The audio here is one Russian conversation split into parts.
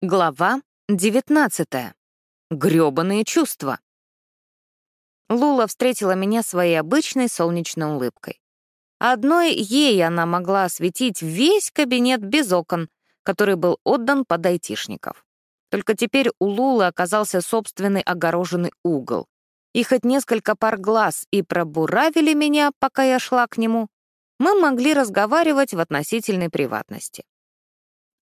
Глава 19. Грёбаные чувства. Лула встретила меня своей обычной солнечной улыбкой. Одной ей она могла осветить весь кабинет без окон, который был отдан под айтишников. Только теперь у Лулы оказался собственный огороженный угол. И хоть несколько пар глаз и пробуравили меня, пока я шла к нему, мы могли разговаривать в относительной приватности.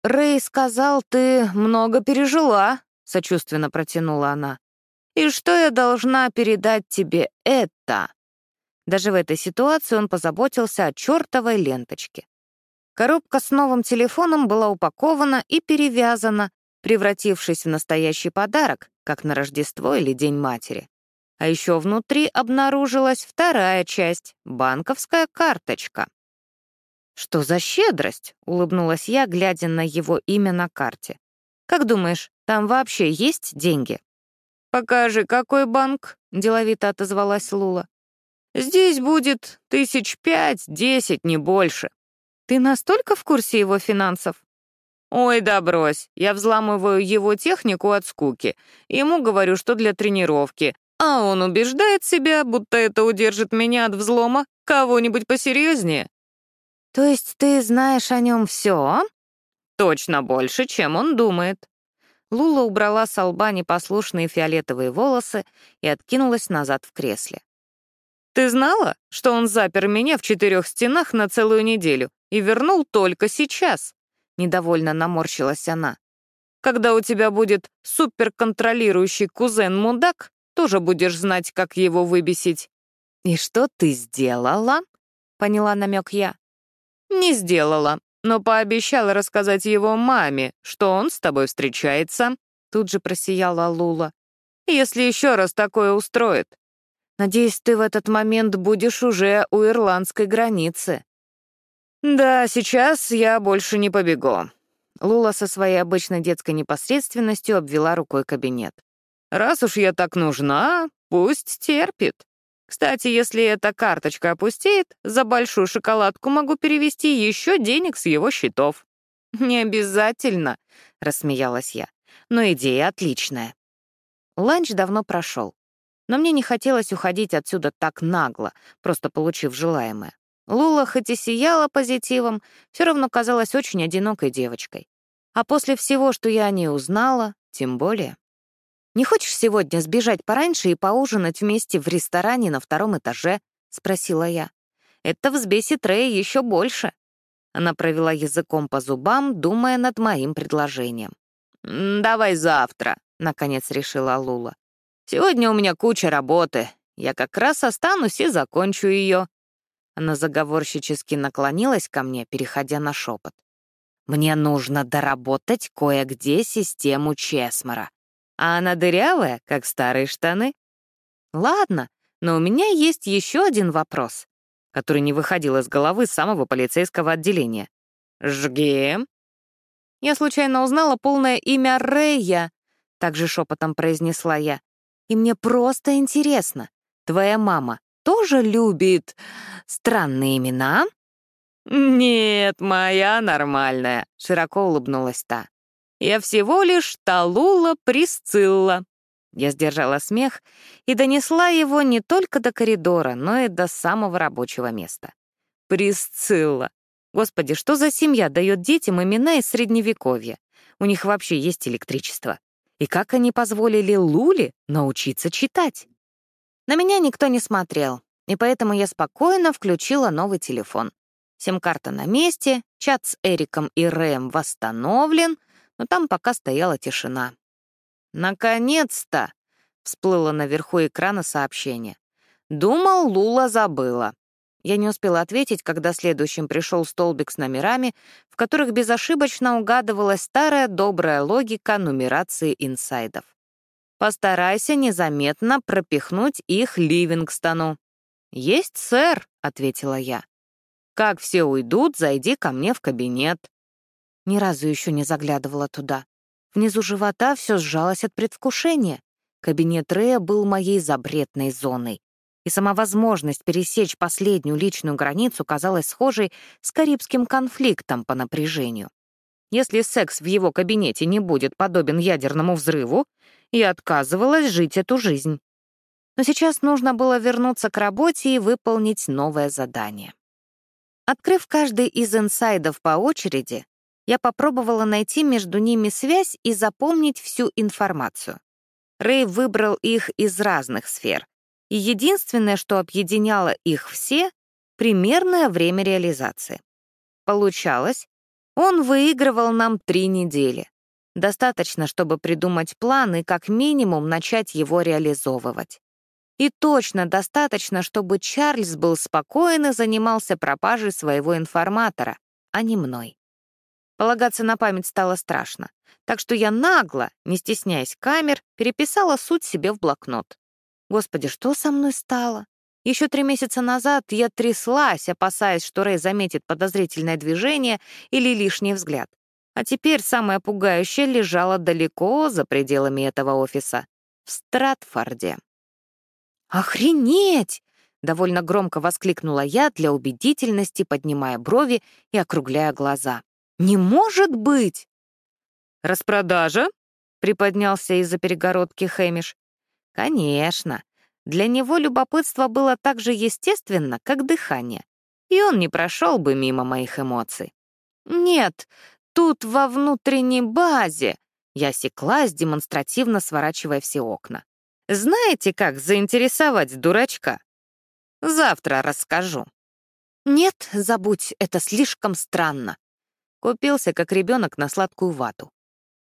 «Рэй сказал, ты много пережила», — сочувственно протянула она. «И что я должна передать тебе это?» Даже в этой ситуации он позаботился о чертовой ленточке. Коробка с новым телефоном была упакована и перевязана, превратившись в настоящий подарок, как на Рождество или День матери. А еще внутри обнаружилась вторая часть — банковская карточка. «Что за щедрость?» — улыбнулась я, глядя на его имя на карте. «Как думаешь, там вообще есть деньги?» «Покажи, какой банк?» — деловито отозвалась Лула. «Здесь будет тысяч пять-десять, не больше. Ты настолько в курсе его финансов?» «Ой, да брось, я взламываю его технику от скуки. Ему говорю, что для тренировки, а он убеждает себя, будто это удержит меня от взлома кого-нибудь посерьезнее. «То есть ты знаешь о нем все?» «Точно больше, чем он думает». Лула убрала с лба непослушные фиолетовые волосы и откинулась назад в кресле. «Ты знала, что он запер меня в четырех стенах на целую неделю и вернул только сейчас?» Недовольно наморщилась она. «Когда у тебя будет суперконтролирующий кузен-мудак, тоже будешь знать, как его выбесить». «И что ты сделала?» — поняла намек я. «Не сделала, но пообещала рассказать его маме, что он с тобой встречается», — тут же просияла Лула. «Если еще раз такое устроит. Надеюсь, ты в этот момент будешь уже у ирландской границы». «Да, сейчас я больше не побегу». Лула со своей обычной детской непосредственностью обвела рукой кабинет. «Раз уж я так нужна, пусть терпит. Кстати, если эта карточка опустеет, за большую шоколадку могу перевести еще денег с его счетов». «Не обязательно», — рассмеялась я. «Но идея отличная». Ланч давно прошел. Но мне не хотелось уходить отсюда так нагло, просто получив желаемое. Лула, хоть и сияла позитивом, все равно казалась очень одинокой девочкой. А после всего, что я о ней узнала, тем более. «Не хочешь сегодня сбежать пораньше и поужинать вместе в ресторане на втором этаже?» — спросила я. «Это взбесит Рэя еще больше». Она провела языком по зубам, думая над моим предложением. «Давай завтра», — наконец решила Лула. «Сегодня у меня куча работы. Я как раз останусь и закончу ее». Она заговорщически наклонилась ко мне, переходя на шепот. «Мне нужно доработать кое-где систему Чесмора а она дырявая, как старые штаны. Ладно, но у меня есть еще один вопрос, который не выходил из головы самого полицейского отделения. «Жги!» Я случайно узнала полное имя Рэя, также шепотом произнесла я. И мне просто интересно, твоя мама тоже любит странные имена? «Нет, моя нормальная», — широко улыбнулась та. Я всего лишь Талула Присцилла». Я сдержала смех и донесла его не только до коридора, но и до самого рабочего места. Присцилла. Господи, что за семья дает детям имена из Средневековья? У них вообще есть электричество. И как они позволили Луле научиться читать? На меня никто не смотрел, и поэтому я спокойно включила новый телефон. Сим-карта на месте, чат с Эриком и Рэем восстановлен — но там пока стояла тишина. «Наконец-то!» — всплыло наверху экрана сообщение. «Думал, Лула забыла». Я не успела ответить, когда следующим пришел столбик с номерами, в которых безошибочно угадывалась старая добрая логика нумерации инсайдов. «Постарайся незаметно пропихнуть их Ливингстону». «Есть, сэр», — ответила я. «Как все уйдут, зайди ко мне в кабинет». Ни разу еще не заглядывала туда. Внизу живота все сжалось от предвкушения. Кабинет Рея был моей запретной зоной. И сама возможность пересечь последнюю личную границу казалась схожей с карибским конфликтом по напряжению. Если секс в его кабинете не будет подобен ядерному взрыву, я отказывалась жить эту жизнь. Но сейчас нужно было вернуться к работе и выполнить новое задание. Открыв каждый из инсайдов по очереди, я попробовала найти между ними связь и запомнить всю информацию. Рэй выбрал их из разных сфер, и единственное, что объединяло их все — примерное время реализации. Получалось, он выигрывал нам три недели. Достаточно, чтобы придумать план и как минимум начать его реализовывать. И точно достаточно, чтобы Чарльз был спокоен и занимался пропажей своего информатора, а не мной. Полагаться на память стало страшно, так что я нагло, не стесняясь камер, переписала суть себе в блокнот. Господи, что со мной стало? Еще три месяца назад я тряслась, опасаясь, что Рэй заметит подозрительное движение или лишний взгляд. А теперь самое пугающее лежало далеко за пределами этого офиса, в Стратфорде. «Охренеть!» — довольно громко воскликнула я для убедительности, поднимая брови и округляя глаза. «Не может быть!» «Распродажа?» — приподнялся из-за перегородки Хэмиш. «Конечно. Для него любопытство было так же естественно, как дыхание, и он не прошел бы мимо моих эмоций. «Нет, тут во внутренней базе», — я секлась, демонстративно сворачивая все окна. Знаете, как заинтересовать дурачка? Завтра расскажу. Нет, забудь, это слишком странно. Купился, как ребенок, на сладкую вату.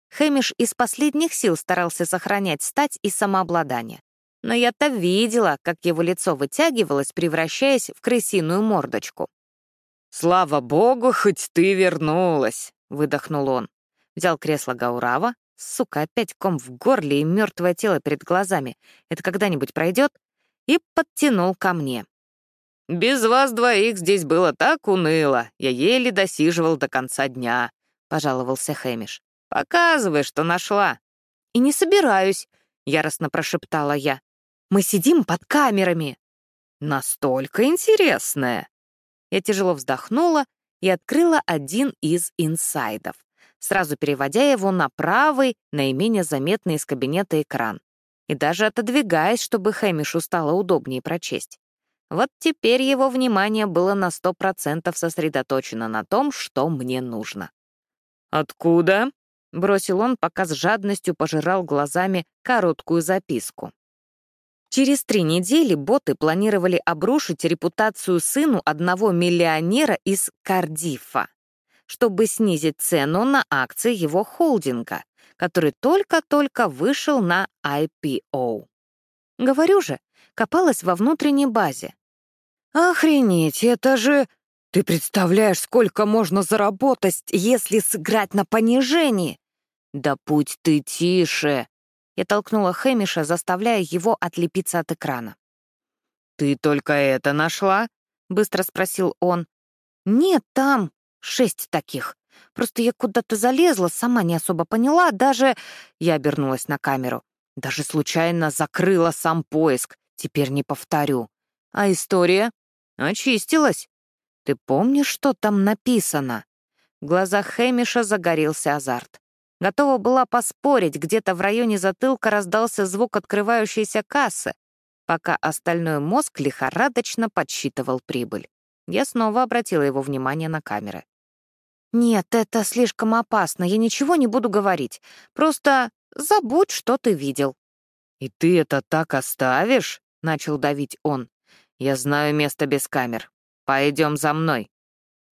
Хэмиш из последних сил старался сохранять стать и самообладание. Но я-то видела, как его лицо вытягивалось, превращаясь в крысиную мордочку. «Слава богу, хоть ты вернулась!» — выдохнул он. Взял кресло Гаурава, Сука, опять ком в горле и мертвое тело перед глазами. Это когда-нибудь пройдет? И подтянул ко мне. «Без вас двоих здесь было так уныло. Я еле досиживал до конца дня», — пожаловался Хэмиш. «Показывай, что нашла». «И не собираюсь», — яростно прошептала я. «Мы сидим под камерами». «Настолько интересное». Я тяжело вздохнула и открыла один из инсайдов сразу переводя его на правый, наименее заметный из кабинета экран. И даже отодвигаясь, чтобы Хэмишу стало удобнее прочесть. Вот теперь его внимание было на сто процентов сосредоточено на том, что мне нужно. «Откуда?» — бросил он, пока с жадностью пожирал глазами короткую записку. Через три недели боты планировали обрушить репутацию сыну одного миллионера из Кардифа чтобы снизить цену на акции его холдинга, который только-только вышел на IPO. Говорю же, копалась во внутренней базе. «Охренеть, это же... Ты представляешь, сколько можно заработать, если сыграть на понижении?» «Да путь ты тише!» Я толкнула Хэмиша, заставляя его отлепиться от экрана. «Ты только это нашла?» — быстро спросил он. «Нет, там...» Шесть таких. Просто я куда-то залезла, сама не особо поняла, даже... Я обернулась на камеру. Даже случайно закрыла сам поиск. Теперь не повторю. А история? Очистилась. Ты помнишь, что там написано? В глазах Хэмиша загорелся азарт. Готова была поспорить, где-то в районе затылка раздался звук открывающейся кассы, пока остальной мозг лихорадочно подсчитывал прибыль. Я снова обратила его внимание на камеры. «Нет, это слишком опасно, я ничего не буду говорить. Просто забудь, что ты видел». «И ты это так оставишь?» — начал давить он. «Я знаю место без камер. Пойдем за мной».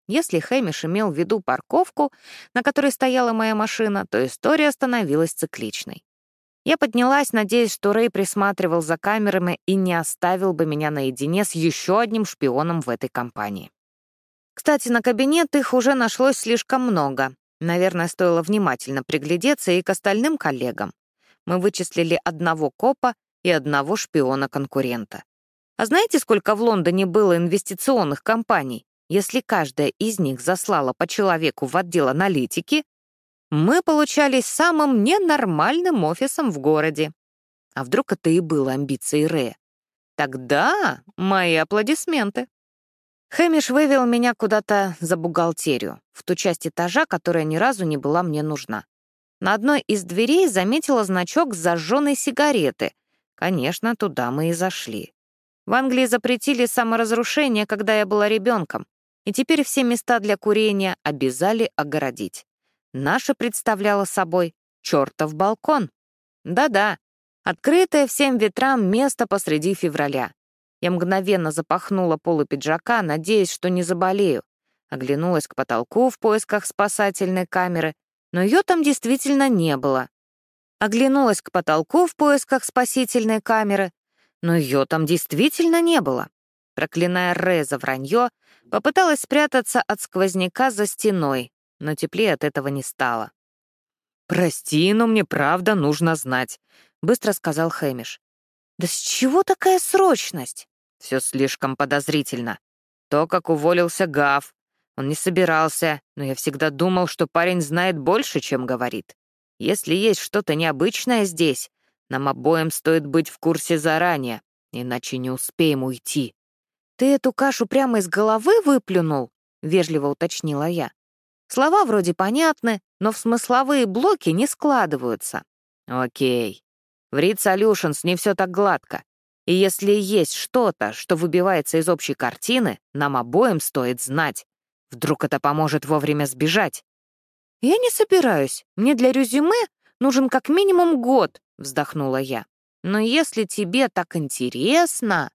Если Хэмиш имел в виду парковку, на которой стояла моя машина, то история становилась цикличной. Я поднялась, надеясь, что Рэй присматривал за камерами и не оставил бы меня наедине с еще одним шпионом в этой компании. Кстати, на кабинет их уже нашлось слишком много. Наверное, стоило внимательно приглядеться и к остальным коллегам. Мы вычислили одного копа и одного шпиона-конкурента. А знаете, сколько в Лондоне было инвестиционных компаний? Если каждая из них заслала по человеку в отдел аналитики, мы получались самым ненормальным офисом в городе. А вдруг это и было амбицией Рэя? Тогда мои аплодисменты. Хэмиш вывел меня куда-то за бухгалтерию, в ту часть этажа, которая ни разу не была мне нужна. На одной из дверей заметила значок зажженной сигареты. Конечно, туда мы и зашли. В Англии запретили саморазрушение, когда я была ребенком, и теперь все места для курения обязали огородить. Наше представляло собой чертов балкон. Да-да, открытое всем ветрам место посреди февраля. Я мгновенно запахнула полу пиджака, надеясь, что не заболею. Оглянулась к потолку в поисках спасательной камеры, но ее там действительно не было. Оглянулась к потолку в поисках спасительной камеры, но ее там действительно не было. Проклиная Ре за вранье, попыталась спрятаться от сквозняка за стеной, но теплее от этого не стало. «Прости, но мне правда нужно знать», — быстро сказал Хэмиш. «Да с чего такая срочность?» Все слишком подозрительно. То, как уволился Гав. Он не собирался, но я всегда думал, что парень знает больше, чем говорит. Если есть что-то необычное здесь, нам обоим стоит быть в курсе заранее, иначе не успеем уйти. «Ты эту кашу прямо из головы выплюнул?» — вежливо уточнила я. Слова вроде понятны, но в смысловые блоки не складываются. Окей. В Read Solutions не все так гладко. И если есть что-то, что выбивается из общей картины, нам обоим стоит знать. Вдруг это поможет вовремя сбежать. «Я не собираюсь. Мне для резюме нужен как минимум год», — вздохнула я. «Но если тебе так интересно...»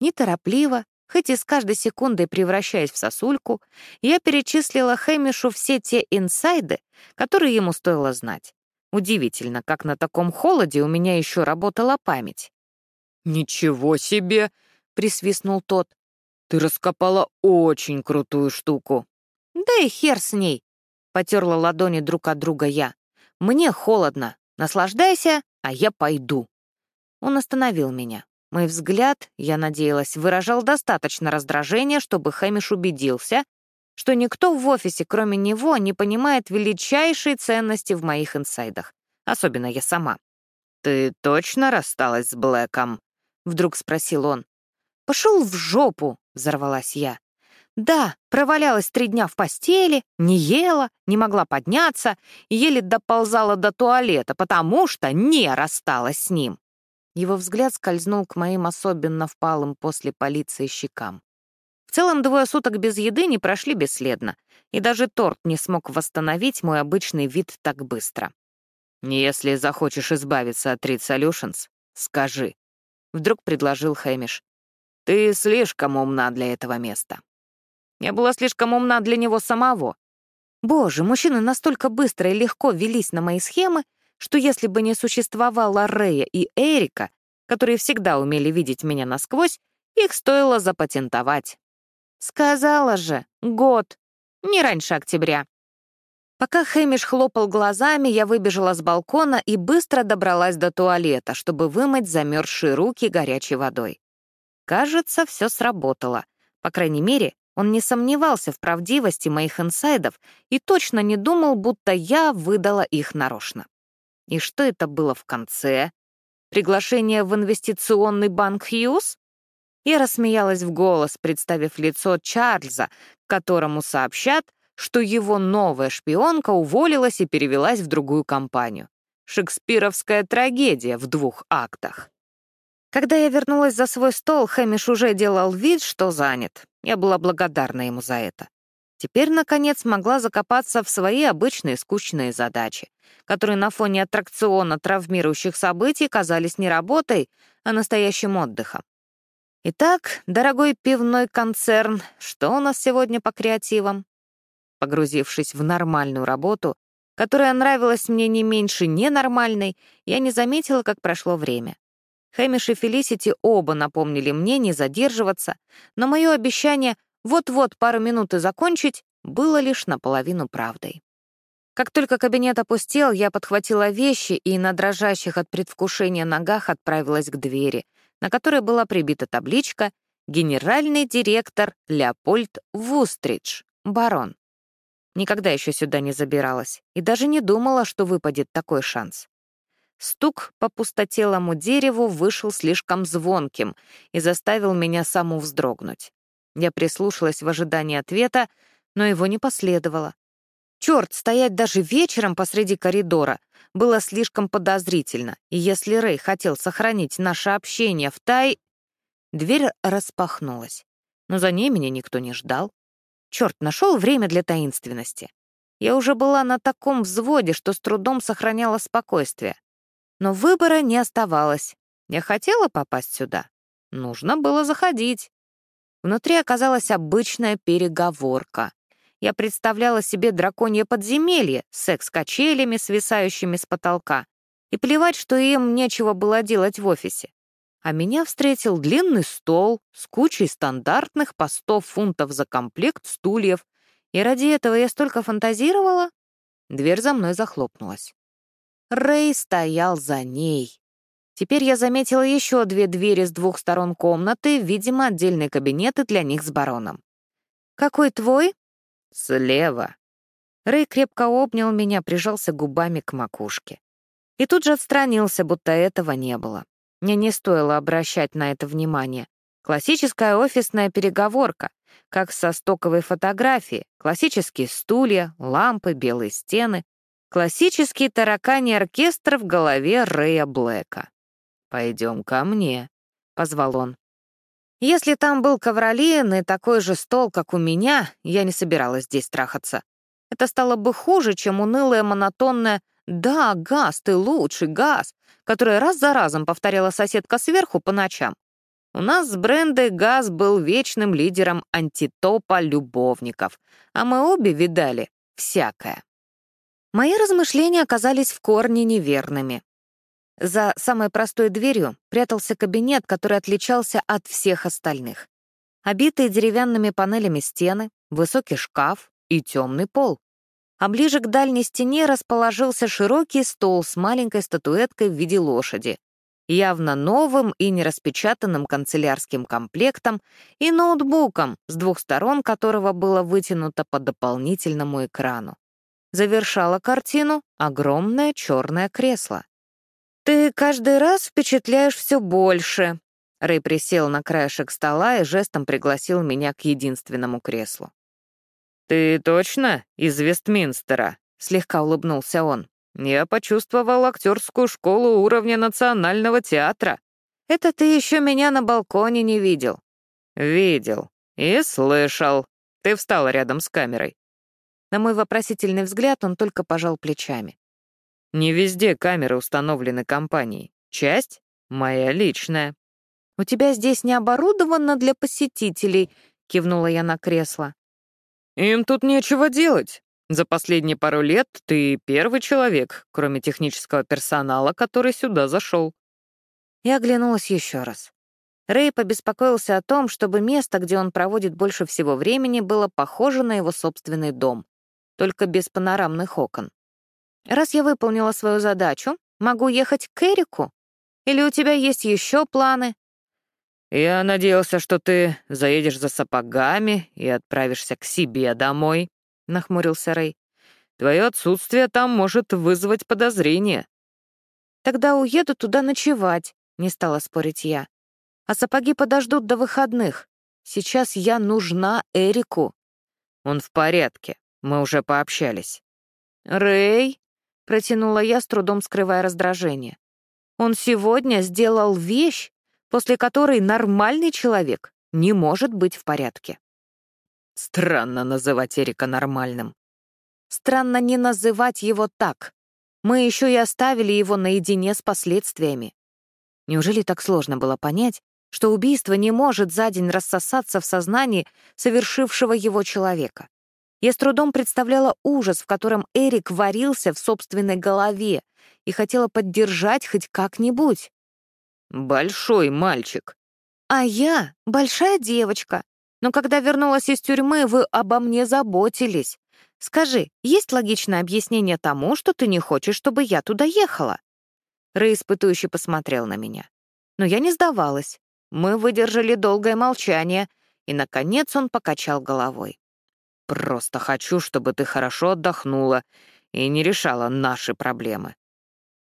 Неторопливо, хоть и с каждой секундой превращаясь в сосульку, я перечислила Хэмишу все те инсайды, которые ему стоило знать. Удивительно, как на таком холоде у меня еще работала память. «Ничего себе!» — присвистнул тот. «Ты раскопала очень крутую штуку». «Да и хер с ней!» — потерла ладони друг от друга я. «Мне холодно. Наслаждайся, а я пойду». Он остановил меня. Мой взгляд, я надеялась, выражал достаточно раздражения, чтобы Хэмиш убедился, что никто в офисе, кроме него, не понимает величайшей ценности в моих инсайдах. Особенно я сама. «Ты точно рассталась с Блэком?» — вдруг спросил он. «Пошел в жопу!» — взорвалась я. «Да, провалялась три дня в постели, не ела, не могла подняться, еле доползала до туалета, потому что не рассталась с ним». Его взгляд скользнул к моим особенно впалым после полиции щекам. В целом двое суток без еды не прошли бесследно, и даже торт не смог восстановить мой обычный вид так быстро. «Если захочешь избавиться от Read Solutions, скажи», Вдруг предложил Хэмиш. «Ты слишком умна для этого места». Я была слишком умна для него самого. Боже, мужчины настолько быстро и легко велись на мои схемы, что если бы не существовало Рэя и Эрика, которые всегда умели видеть меня насквозь, их стоило запатентовать. Сказала же, год, не раньше октября. Пока Хэмиш хлопал глазами, я выбежала с балкона и быстро добралась до туалета, чтобы вымыть замерзшие руки горячей водой. Кажется, все сработало. По крайней мере, он не сомневался в правдивости моих инсайдов и точно не думал, будто я выдала их нарочно. И что это было в конце? Приглашение в инвестиционный банк Хьюз? Я рассмеялась в голос, представив лицо Чарльза, которому сообщат, что его новая шпионка уволилась и перевелась в другую компанию. Шекспировская трагедия в двух актах. Когда я вернулась за свой стол, Хэмиш уже делал вид, что занят. Я была благодарна ему за это. Теперь, наконец, могла закопаться в свои обычные скучные задачи, которые на фоне аттракциона травмирующих событий казались не работой, а настоящим отдыхом. Итак, дорогой пивной концерн, что у нас сегодня по креативам? Погрузившись в нормальную работу, которая нравилась мне не меньше ненормальной, я не заметила, как прошло время. Хэмиш и Фелисити оба напомнили мне не задерживаться, но мое обещание вот-вот пару минут и закончить было лишь наполовину правдой. Как только кабинет опустел, я подхватила вещи и на дрожащих от предвкушения ногах отправилась к двери, на которой была прибита табличка «Генеральный директор Леопольд Вустридж, барон». Никогда еще сюда не забиралась и даже не думала, что выпадет такой шанс. Стук по пустотелому дереву вышел слишком звонким и заставил меня саму вздрогнуть. Я прислушалась в ожидании ответа, но его не последовало. Черт, стоять даже вечером посреди коридора было слишком подозрительно, и если Рэй хотел сохранить наше общение в тай... Дверь распахнулась, но за ней меня никто не ждал. Черт, нашел время для таинственности. Я уже была на таком взводе, что с трудом сохраняла спокойствие. Но выбора не оставалось. Я хотела попасть сюда. Нужно было заходить. Внутри оказалась обычная переговорка. Я представляла себе драконье подземелье секс-качелями, свисающими с потолка. И плевать, что им нечего было делать в офисе. А меня встретил длинный стол с кучей стандартных по 100 фунтов за комплект стульев. И ради этого я столько фантазировала. Дверь за мной захлопнулась. Рэй стоял за ней. Теперь я заметила еще две двери с двух сторон комнаты, видимо, отдельные кабинеты для них с бароном. «Какой твой?» «Слева». Рэй крепко обнял меня, прижался губами к макушке. И тут же отстранился, будто этого не было. Мне не стоило обращать на это внимание. Классическая офисная переговорка, как со стоковой фотографии, классические стулья, лампы, белые стены, классический тараканий оркестр в голове Рэя Блэка. «Пойдем ко мне», — позвал он. Если там был ковролин и такой же стол, как у меня, я не собиралась здесь трахаться. Это стало бы хуже, чем унылое монотонное «Да, газ, ты лучший, газ», которое раз за разом повторяла соседка сверху по ночам. У нас с Брендой Газ был вечным лидером антитопа любовников, а мы обе видали всякое. Мои размышления оказались в корне неверными. За самой простой дверью прятался кабинет, который отличался от всех остальных. Обитые деревянными панелями стены, высокий шкаф и темный пол. А ближе к дальней стене расположился широкий стол с маленькой статуэткой в виде лошади, явно новым и нераспечатанным канцелярским комплектом и ноутбуком, с двух сторон которого было вытянуто по дополнительному экрану. Завершало картину огромное черное кресло. «Ты каждый раз впечатляешь все больше». Рэй присел на краешек стола и жестом пригласил меня к единственному креслу. «Ты точно из Вестминстера?» — слегка улыбнулся он. «Я почувствовал актерскую школу уровня национального театра. Это ты еще меня на балконе не видел». «Видел. И слышал. Ты встал рядом с камерой». На мой вопросительный взгляд он только пожал плечами. Не везде камеры установлены компанией. Часть — моя личная. «У тебя здесь не оборудовано для посетителей», — кивнула я на кресло. «Им тут нечего делать. За последние пару лет ты первый человек, кроме технического персонала, который сюда зашел». Я оглянулась еще раз. Рэй побеспокоился о том, чтобы место, где он проводит больше всего времени, было похоже на его собственный дом, только без панорамных окон. Раз я выполнила свою задачу, могу ехать к Эрику? Или у тебя есть еще планы?» «Я надеялся, что ты заедешь за сапогами и отправишься к себе домой», — нахмурился Рэй. «Твое отсутствие там может вызвать подозрение». «Тогда уеду туда ночевать», — не стала спорить я. «А сапоги подождут до выходных. Сейчас я нужна Эрику». «Он в порядке, мы уже пообщались». «Рэй?» — протянула я, с трудом скрывая раздражение. «Он сегодня сделал вещь, после которой нормальный человек не может быть в порядке». Странно называть Эрика нормальным. Странно не называть его так. Мы еще и оставили его наедине с последствиями. Неужели так сложно было понять, что убийство не может за день рассосаться в сознании совершившего его человека? Я с трудом представляла ужас, в котором Эрик варился в собственной голове и хотела поддержать хоть как-нибудь. «Большой мальчик». «А я — большая девочка. Но когда вернулась из тюрьмы, вы обо мне заботились. Скажи, есть логичное объяснение тому, что ты не хочешь, чтобы я туда ехала?» Рэй испытующе посмотрел на меня. Но я не сдавалась. Мы выдержали долгое молчание, и, наконец, он покачал головой. Просто хочу, чтобы ты хорошо отдохнула и не решала наши проблемы.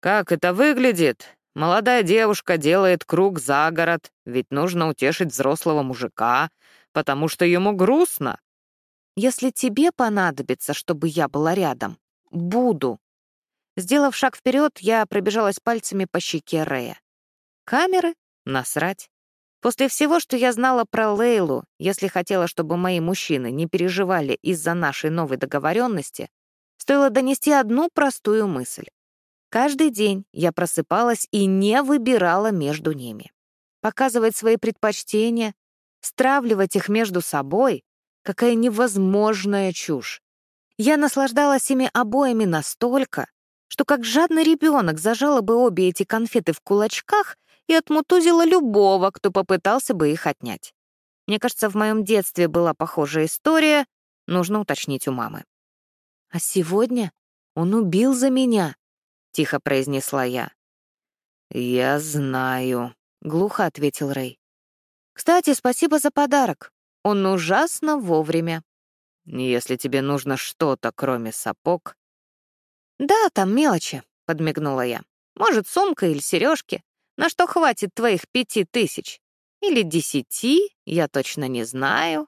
Как это выглядит? Молодая девушка делает круг за город, ведь нужно утешить взрослого мужика, потому что ему грустно. Если тебе понадобится, чтобы я была рядом, буду. Сделав шаг вперед, я пробежалась пальцами по щеке Рея. Камеры? Насрать. После всего, что я знала про Лейлу, если хотела, чтобы мои мужчины не переживали из-за нашей новой договоренности, стоило донести одну простую мысль. Каждый день я просыпалась и не выбирала между ними. Показывать свои предпочтения, стравливать их между собой — какая невозможная чушь. Я наслаждалась ими обоими настолько, что как жадный ребенок зажала бы обе эти конфеты в кулачках и отмутузила любого, кто попытался бы их отнять. Мне кажется, в моем детстве была похожая история, нужно уточнить у мамы. «А сегодня он убил за меня», — тихо произнесла я. «Я знаю», — глухо ответил Рэй. «Кстати, спасибо за подарок. Он ужасно вовремя». «Если тебе нужно что-то, кроме сапог...» «Да, там мелочи», — подмигнула я. «Может, сумка или сережки, на что хватит твоих пяти тысяч? Или десяти, я точно не знаю».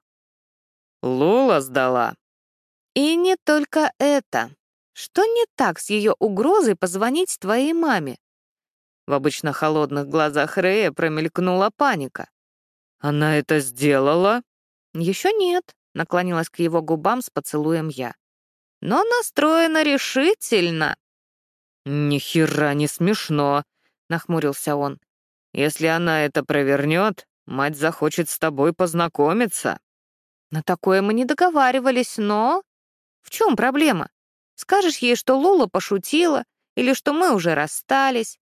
«Лула сдала». «И не только это. Что не так с ее угрозой позвонить твоей маме? В обычно холодных глазах Рэя промелькнула паника. «Она это сделала?» «Еще нет», — наклонилась к его губам с поцелуем я. «Но настроена решительно». «Ни хера не смешно», — нахмурился он. «Если она это провернет, мать захочет с тобой познакомиться». На такое мы не договаривались, но... В чем проблема? Скажешь ей, что Лула пошутила, или что мы уже расстались.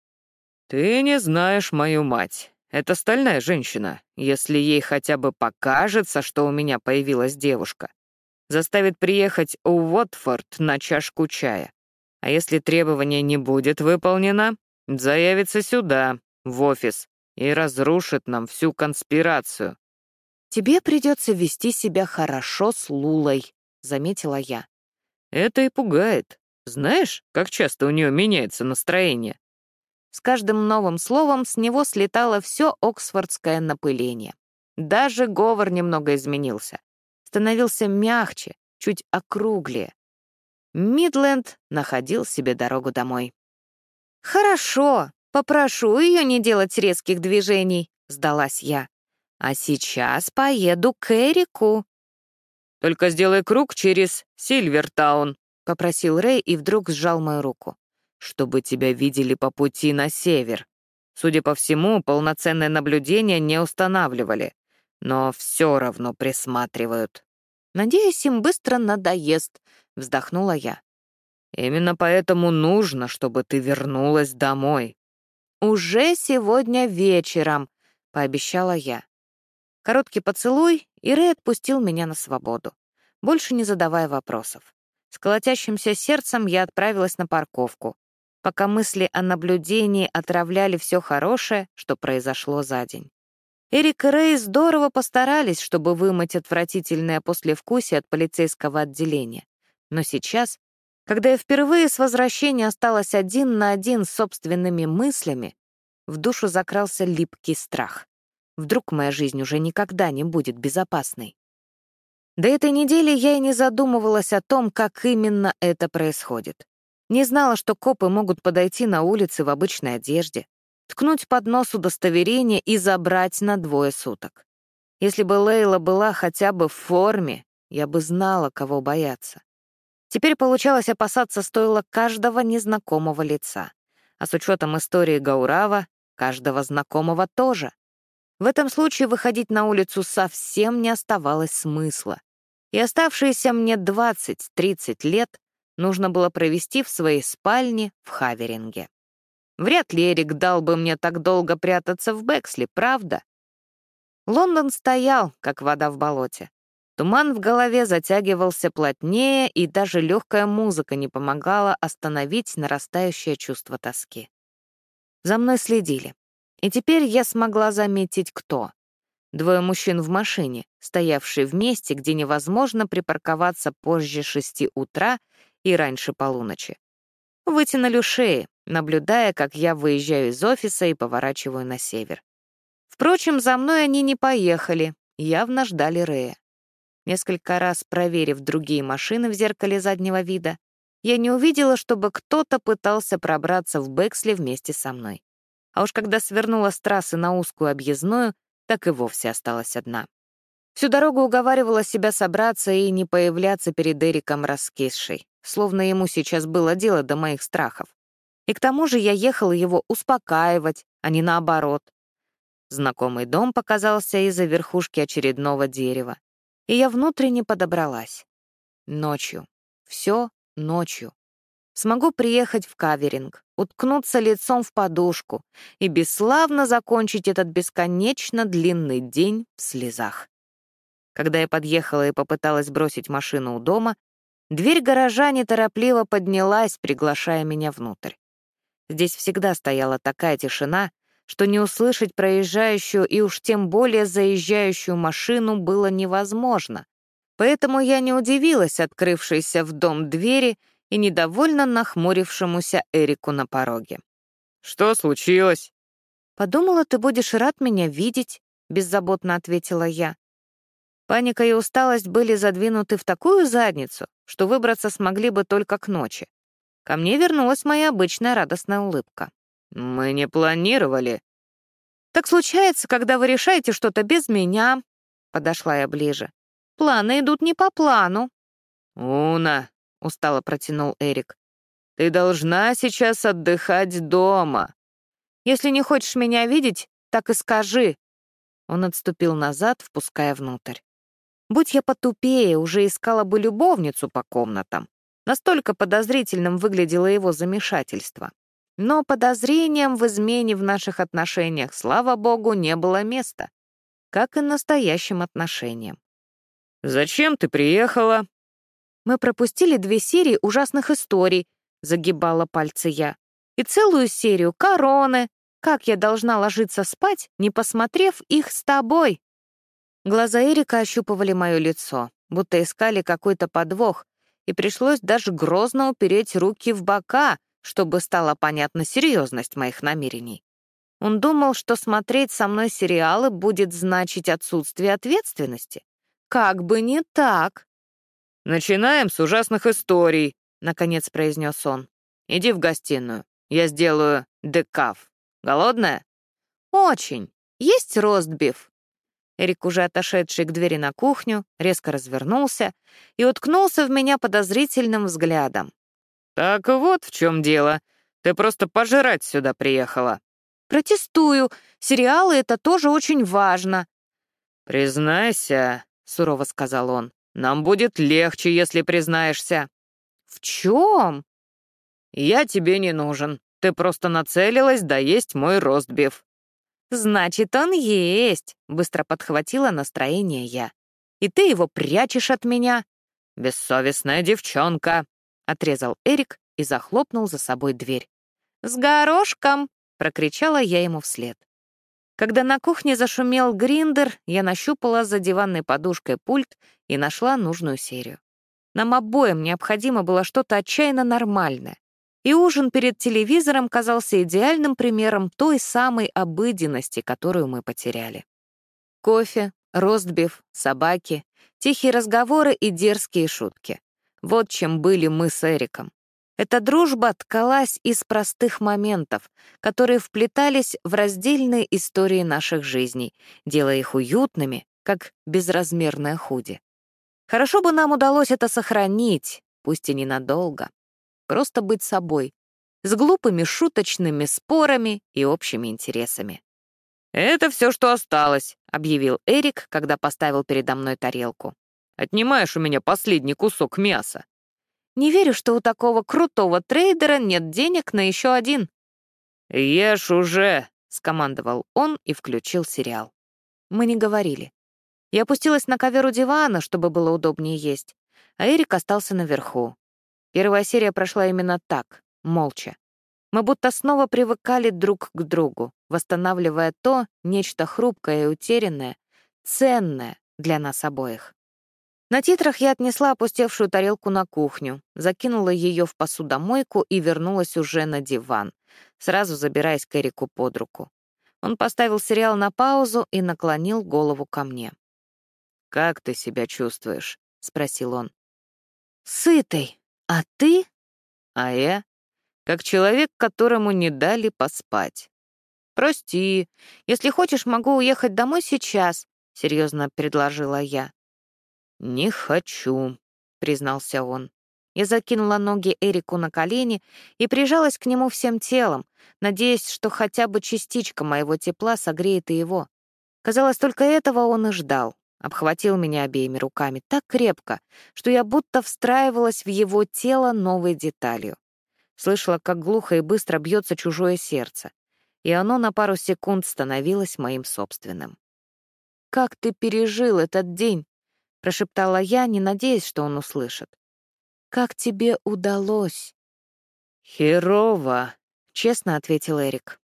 Ты не знаешь мою мать. Это стальная женщина. Если ей хотя бы покажется, что у меня появилась девушка, заставит приехать у Уотфорд на чашку чая. А если требование не будет выполнено, заявится сюда, в офис, и разрушит нам всю конспирацию. «Тебе придется вести себя хорошо с Лулой», — заметила я. Это и пугает. Знаешь, как часто у нее меняется настроение? С каждым новым словом с него слетало все оксфордское напыление. Даже говор немного изменился. Становился мягче, чуть округлее. Мидленд находил себе дорогу домой. «Хорошо, попрошу ее не делать резких движений», — сдалась я. «А сейчас поеду к Эрику». «Только сделай круг через Сильвертаун», — попросил Рэй и вдруг сжал мою руку. «Чтобы тебя видели по пути на север. Судя по всему, полноценное наблюдение не устанавливали, но все равно присматривают». «Надеюсь, им быстро надоест», — вздохнула я. «Именно поэтому нужно, чтобы ты вернулась домой». «Уже сегодня вечером», — пообещала я. Короткий поцелуй, и Рэй отпустил меня на свободу, больше не задавая вопросов. С колотящимся сердцем я отправилась на парковку, пока мысли о наблюдении отравляли все хорошее, что произошло за день. Эрик и Рэй здорово постарались, чтобы вымыть отвратительное послевкусие от полицейского отделения. Но сейчас, когда я впервые с возвращения осталась один на один с собственными мыслями, в душу закрался липкий страх. Вдруг моя жизнь уже никогда не будет безопасной. До этой недели я и не задумывалась о том, как именно это происходит. Не знала, что копы могут подойти на улице в обычной одежде, ткнуть под нос удостоверение и забрать на двое суток. Если бы Лейла была хотя бы в форме, я бы знала, кого бояться. Теперь получалось опасаться стоило каждого незнакомого лица. А с учетом истории Гаурава, каждого знакомого тоже. В этом случае выходить на улицу совсем не оставалось смысла. И оставшиеся мне 20-30 лет нужно было провести в своей спальне в Хаверинге. Вряд ли Эрик дал бы мне так долго прятаться в Бексли, правда? Лондон стоял, как вода в болоте. Туман в голове затягивался плотнее, и даже легкая музыка не помогала остановить нарастающее чувство тоски. За мной следили. И теперь я смогла заметить, кто. Двое мужчин в машине, стоявшие в месте, где невозможно припарковаться позже шести утра и раньше полуночи. Вытянули шеи, наблюдая, как я выезжаю из офиса и поворачиваю на север. Впрочем, за мной они не поехали, явно ждали Рея. Несколько раз проверив другие машины в зеркале заднего вида, я не увидела, чтобы кто-то пытался пробраться в Бэксли вместе со мной. А уж когда свернула с трассы на узкую объездную, так и вовсе осталась одна. Всю дорогу уговаривала себя собраться и не появляться перед Эриком раскисшей, словно ему сейчас было дело до моих страхов. И к тому же я ехала его успокаивать, а не наоборот. Знакомый дом показался из-за верхушки очередного дерева, и я внутренне подобралась. Ночью. Все ночью. Смогу приехать в каверинг, уткнуться лицом в подушку и бесславно закончить этот бесконечно длинный день в слезах. Когда я подъехала и попыталась бросить машину у дома, дверь гаража неторопливо поднялась, приглашая меня внутрь. Здесь всегда стояла такая тишина, что не услышать проезжающую и уж тем более заезжающую машину было невозможно. Поэтому я не удивилась открывшейся в дом двери и недовольно нахмурившемуся Эрику на пороге. «Что случилось?» «Подумала, ты будешь рад меня видеть», — беззаботно ответила я. Паника и усталость были задвинуты в такую задницу, что выбраться смогли бы только к ночи. Ко мне вернулась моя обычная радостная улыбка. «Мы не планировали». «Так случается, когда вы решаете что-то без меня», — подошла я ближе. «Планы идут не по плану». «Уна», — устало протянул Эрик, «ты должна сейчас отдыхать дома». «Если не хочешь меня видеть, так и скажи». Он отступил назад, впуская внутрь. Будь я потупее, уже искала бы любовницу по комнатам. Настолько подозрительным выглядело его замешательство. Но подозрениям в измене в наших отношениях, слава богу, не было места. Как и настоящим отношениям. «Зачем ты приехала?» «Мы пропустили две серии ужасных историй», — загибала пальцы я. «И целую серию короны. Как я должна ложиться спать, не посмотрев их с тобой?» Глаза Эрика ощупывали мое лицо, будто искали какой-то подвох, и пришлось даже грозно упереть руки в бока, чтобы стала понятна серьезность моих намерений. Он думал, что смотреть со мной сериалы будет значить отсутствие ответственности. Как бы не так. «Начинаем с ужасных историй», — наконец произнес он. «Иди в гостиную. Я сделаю декаф. Голодная?» «Очень. Есть ростбиф?» Эрик, уже отошедший к двери на кухню, резко развернулся и уткнулся в меня подозрительным взглядом. «Так вот в чем дело. Ты просто пожирать сюда приехала». «Протестую. Сериалы — это тоже очень важно». «Признайся», — сурово сказал он, — «нам будет легче, если признаешься». «В чем?» «Я тебе не нужен. Ты просто нацелилась доесть мой ростбиф». «Значит, он есть», — быстро подхватила настроение я. «И ты его прячешь от меня?» «Бессовестная девчонка», — отрезал Эрик и захлопнул за собой дверь. «С горошком!» — прокричала я ему вслед. Когда на кухне зашумел гриндер, я нащупала за диванной подушкой пульт и нашла нужную серию. Нам обоим необходимо было что-то отчаянно нормальное, и ужин перед телевизором казался идеальным примером той самой обыденности, которую мы потеряли. Кофе, ростбиф, собаки, тихие разговоры и дерзкие шутки. Вот чем были мы с Эриком. Эта дружба ткалась из простых моментов, которые вплетались в раздельные истории наших жизней, делая их уютными, как безразмерное худи. Хорошо бы нам удалось это сохранить, пусть и ненадолго просто быть собой, с глупыми шуточными спорами и общими интересами. «Это все, что осталось», — объявил Эрик, когда поставил передо мной тарелку. «Отнимаешь у меня последний кусок мяса». «Не верю, что у такого крутого трейдера нет денег на еще один». «Ешь уже», — скомандовал он и включил сериал. Мы не говорили. Я опустилась на ковер у дивана, чтобы было удобнее есть, а Эрик остался наверху, Первая серия прошла именно так, молча. Мы будто снова привыкали друг к другу, восстанавливая то, нечто хрупкое и утерянное, ценное для нас обоих. На титрах я отнесла опустевшую тарелку на кухню, закинула ее в посудомойку и вернулась уже на диван, сразу забираясь к Эрику под руку. Он поставил сериал на паузу и наклонил голову ко мне. «Как ты себя чувствуешь?» — спросил он. «Сытый. А ты?» «А я? Как человек, которому не дали поспать». «Прости. Если хочешь, могу уехать домой сейчас», — серьезно предложила я. «Не хочу», — признался он. Я закинула ноги Эрику на колени и прижалась к нему всем телом, надеясь, что хотя бы частичка моего тепла согреет и его. Казалось, только этого он и ждал. Обхватил меня обеими руками так крепко, что я будто встраивалась в его тело новой деталью. Слышала, как глухо и быстро бьется чужое сердце, и оно на пару секунд становилось моим собственным. «Как ты пережил этот день?» — прошептала я, не надеясь, что он услышит. «Как тебе удалось?» «Херово», — честно ответил Эрик.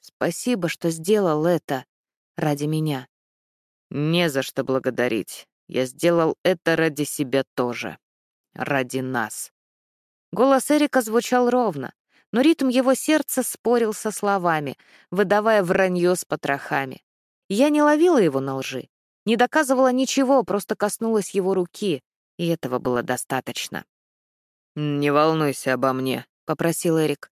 «Спасибо, что сделал это ради меня». «Не за что благодарить. Я сделал это ради себя тоже. Ради нас». Голос Эрика звучал ровно, но ритм его сердца спорил со словами, выдавая вранье с потрохами. Я не ловила его на лжи, не доказывала ничего, просто коснулась его руки, и этого было достаточно. «Не волнуйся обо мне», — попросил Эрик.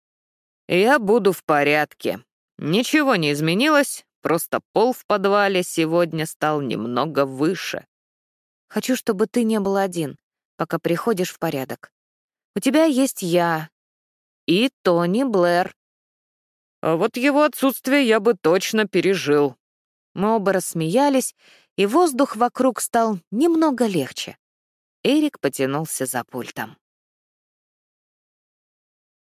«Я буду в порядке. Ничего не изменилось, просто пол в подвале сегодня стал немного выше. Хочу, чтобы ты не был один, пока приходишь в порядок. У тебя есть я и Тони Блэр». А вот его отсутствие я бы точно пережил. Мы оба рассмеялись, и воздух вокруг стал немного легче. Эрик потянулся за пультом.